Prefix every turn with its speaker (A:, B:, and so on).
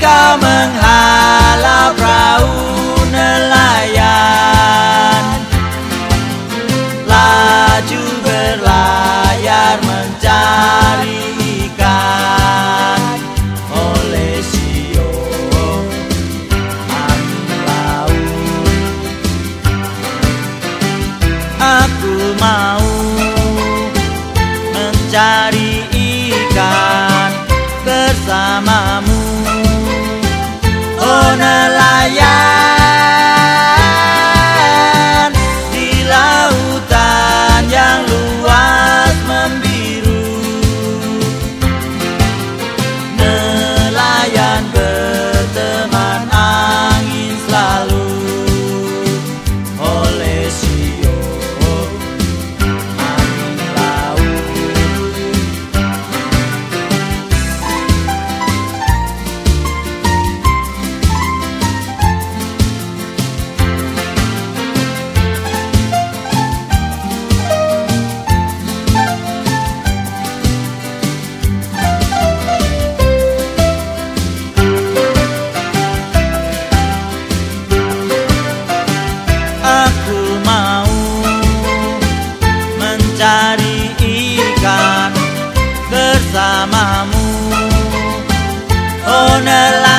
A: kau menghargai mencari ikan bersamamu. Oh nelayan